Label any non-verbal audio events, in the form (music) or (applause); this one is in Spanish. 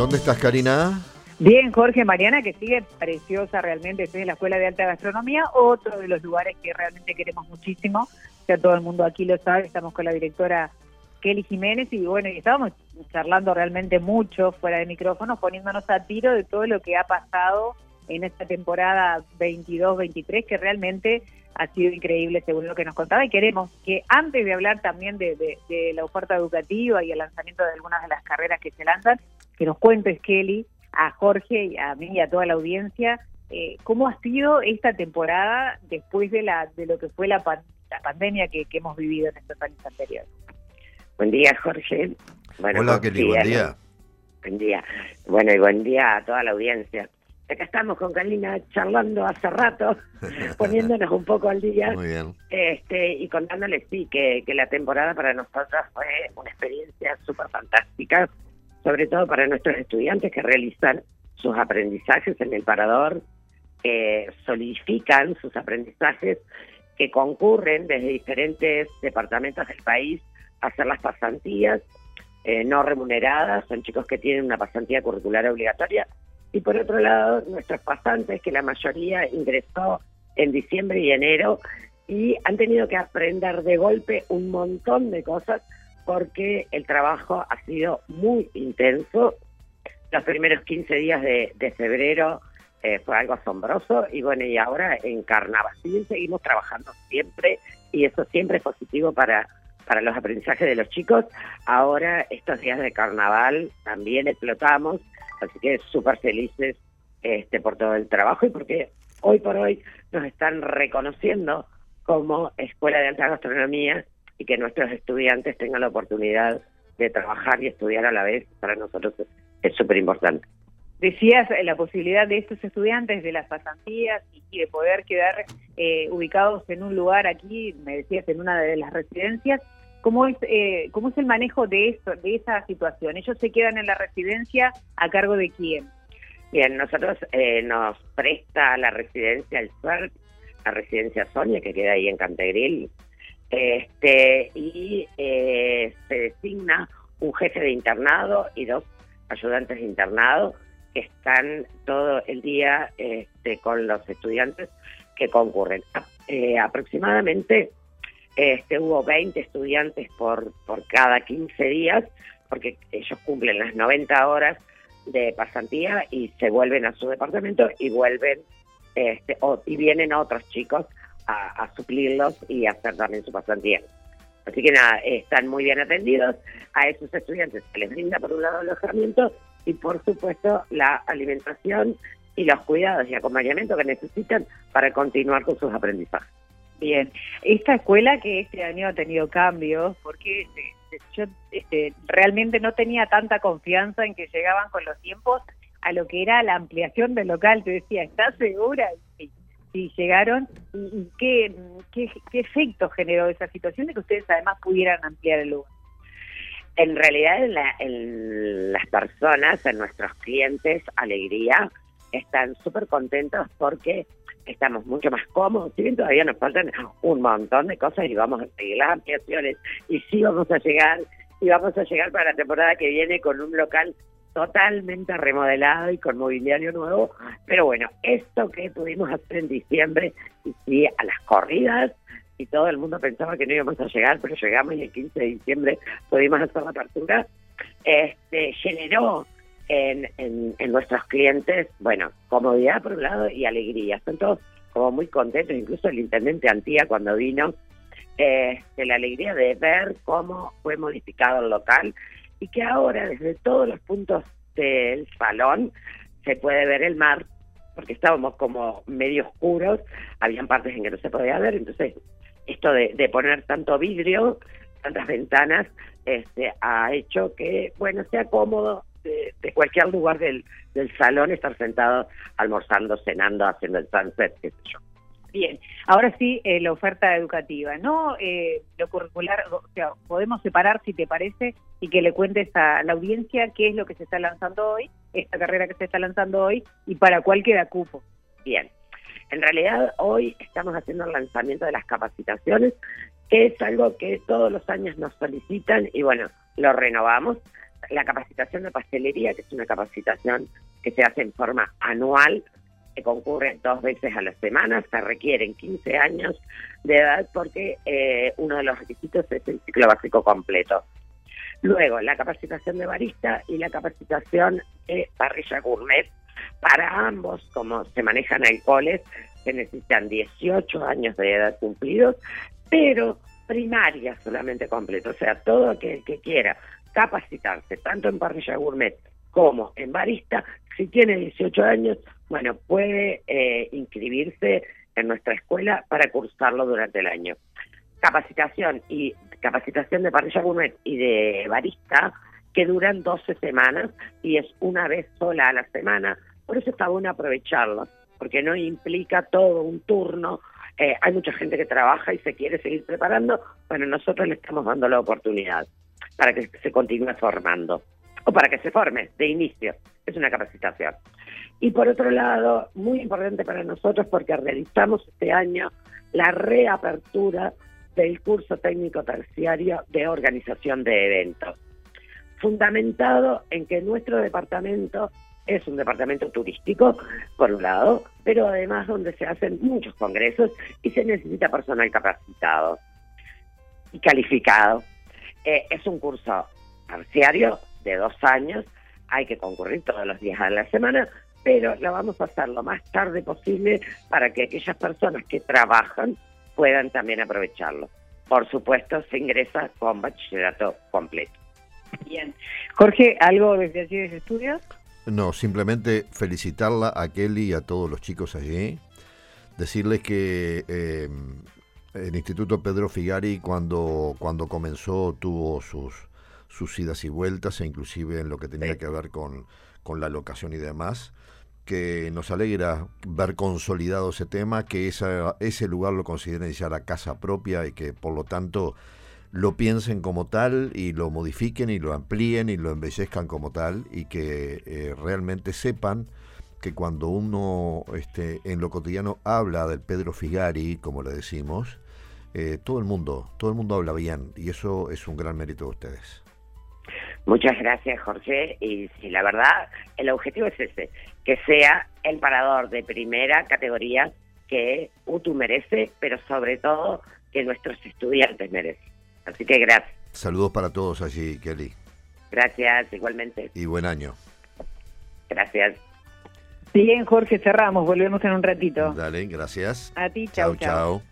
¿Dónde estás, Karina? Bien, Jorge, Mariana, que sigue preciosa realmente, estoy en la Escuela de Alta Gastronomía, otro de los lugares que realmente queremos muchísimo, ya todo el mundo aquí lo sabe, estamos con la directora Kelly Jiménez y bueno, y estábamos charlando realmente mucho fuera de micrófono, poniéndonos a tiro de todo lo que ha pasado en esta temporada 22-23, que realmente ha sido increíble según lo que nos contaba. Y queremos que antes de hablar también de, la oferta educativa y el lanzamiento de algunas de las carreras que se lanzan, que nos cuentes, Kelly, a Jorge y a mí y a toda la audiencia, eh, cómo ha sido esta temporada después de la de lo que fue la, la pandemia que, hemos vivido en estos años anteriores. Buen día, Jorge. Hola, Kelly, buen día. Buen día. Bueno, y buen día a toda la audiencia acá estamos con Carolina charlando hace rato, (laughs) poniéndonos un poco al día. Muy bien. Este, y contándoles, sí, que, que la temporada para nosotros fue una experiencia súper fantástica, sobre todo para nuestros estudiantes que realizan sus aprendizajes en el parador, que solidifican sus aprendizajes, que concurren desde diferentes departamentos del país a hacer las pasantías eh, no remuneradas, son chicos que tienen una pasantía curricular obligatoria. Y por otro lado nuestros pasantes, que la mayoría ingresó en diciembre y enero, y han tenido que aprender de golpe un montón de cosas porque el trabajo ha sido muy intenso. Los primeros 15 días de, febrero eh, fue algo asombroso y bueno, y ahora en carnaval seguimos trabajando siempre y eso siempre es positivo para, para los aprendizajes de los chicos. Ahora estos días de carnaval también explotamos Así que súper felices este, por todo el trabajo y porque hoy por hoy nos están reconociendo como escuela de alta gastronomía y que nuestros estudiantes tengan la oportunidad de trabajar y estudiar a la vez, para nosotros es súper importante. Decías eh, la posibilidad de estos estudiantes de las pasantías y, de poder quedar eh, ubicados en un lugar aquí, me decías, en una de las residencias, ¿Cómo es, eh, ¿Cómo es el manejo de, esto, de esa situación? ¿Ellos se quedan en la residencia a cargo de quién? Bien, nosotros eh, nos presta la residencia el SUERT, la residencia Sonia, que queda ahí en Cantegril, este, y eh, se designa un jefe de internado y dos ayudantes de internado que están todo el día este, con los estudiantes que concurren. aproximadamente este, hubo 20 estudiantes por, por cada 15 días, porque ellos cumplen las 90 horas de pasantía y se vuelven a su departamento y vuelven este, y vienen otros chicos a, suplirlos y a hacer también su pasantía. Así que nada, están muy bien atendidos. A esos estudiantes se les brinda por un lado alojamiento y por supuesto la alimentación y los cuidados y acompañamiento que necesitan para continuar con sus aprendizajes. Bien, esta escuela que este año ha tenido cambios, porque este, yo este, realmente no tenía tanta confianza en que llegaban con los tiempos a lo que era la ampliación del local. Te decía, ¿estás segura? Sí, sí llegaron. ¿Y, qué, qué, efecto generó esa situación de que ustedes además pudieran ampliar el lugar? En realidad, en las personas, en nuestros clientes, alegría, están súper contentos porque estamos mucho más cómodos, si bien todavía nos faltan un montón de cosas y vamos a seguir las ampliaciones y sí vamos a llegar y vamos a llegar para la temporada que viene con un local totalmente remodelado y con mobiliario nuevo, pero bueno, esto que pudimos hacer en diciembre y sí a las corridas y todo el mundo pensaba que no íbamos a llegar, pero llegamos y el 15 de diciembre pudimos hacer la apertura, este generó en, en, nuestros clientes, bueno, comodidad por un lado y alegría. Están todos como muy contentos, incluso el intendente Antía cuando vino, de la alegría de ver cómo fue modificado el local y que ahora desde todos los puntos del salón se puede ver el mar, porque estábamos como medio oscuros, habían partes en que no se podía ver, entonces esto de, de poner tanto vidrio, tantas ventanas, este, ha hecho que, bueno, sea cómodo de, cualquier lugar del, del salón estar sentado almorzando, cenando, haciendo el sunset, qué sé yo. Bien, ahora sí, eh, la oferta educativa, ¿no? Eh, lo curricular, o sea, podemos separar, si te parece, y que le cuentes a la audiencia qué es lo que se está lanzando hoy, esta carrera que se está lanzando hoy, y para cuál queda cupo. Bien, en realidad hoy estamos haciendo el lanzamiento de las capacitaciones, que es algo que todos los años nos solicitan, y bueno, lo renovamos la capacitación de pastelería, que es una capacitación que se hace en forma anual, que concurre dos veces a la semana, se requieren 15 años de edad porque eh, uno de los requisitos es el ciclo básico completo. Luego, la capacitación de barista y la capacitación de parrilla gourmet. Para ambos, como se manejan alcoholes, se necesitan 18 años de edad cumplidos, pero primaria solamente completo. O sea, todo aquel que quiera capacitarse, tanto en parrilla gourmet como en barista, si tiene 18 años, bueno, puede eh, inscribirse en nuestra escuela para cursarlo durante el año. Capacitación y capacitación de parrilla gourmet y de barista que duran 12 semanas y es una vez sola a la semana. Por eso está bueno aprovecharlo, porque no implica todo un turno. Eh, hay mucha gente que trabaja y se quiere seguir preparando. Bueno, nosotros le estamos dando la oportunidad para que se continúe formando o para que se forme de inicio. Es una capacitación. Y por otro lado, muy importante para nosotros porque realizamos este año la reapertura del curso técnico terciario de organización de eventos, fundamentado en que nuestro departamento es un departamento turístico, por un lado, pero además donde se hacen muchos congresos y se necesita personal capacitado y calificado. Eh, es un curso terciario de dos años, hay que concurrir todos los días de la semana, pero lo vamos a hacer lo más tarde posible para que aquellas personas que trabajan puedan también aprovecharlo. Por supuesto, se ingresa con bachillerato completo. Bien. Jorge, ¿algo desde allí de estudios? No, simplemente felicitarla a Kelly y a todos los chicos allí. Decirles que eh, el Instituto Pedro Figari cuando, cuando comenzó tuvo sus, sus idas y vueltas, e inclusive en lo que tenía que ver con, con la locación y demás que nos alegra ver consolidado ese tema, que esa, ese lugar lo consideren ya la casa propia y que por lo tanto lo piensen como tal y lo modifiquen y lo amplíen y lo embellezcan como tal y que eh, realmente sepan que cuando uno este, en lo cotidiano habla del Pedro Figari, como le decimos, eh, todo el mundo, todo el mundo habla bien y eso es un gran mérito de ustedes. Muchas gracias, Jorge. Y si la verdad, el objetivo es ese, que sea el parador de primera categoría que UTU merece, pero sobre todo que nuestros estudiantes merecen. Así que gracias. Saludos para todos allí, Kelly. Gracias, igualmente. Y buen año. Gracias. Bien, Jorge, cerramos. Volvemos en un ratito. Dale, gracias. A ti, chao, chao. chao.